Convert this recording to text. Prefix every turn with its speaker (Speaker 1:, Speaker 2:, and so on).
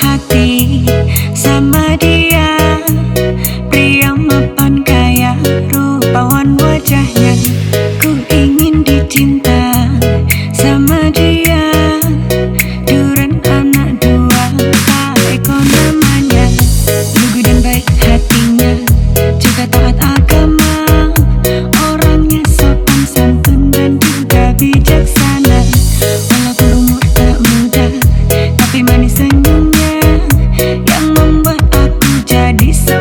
Speaker 1: happy. Madison.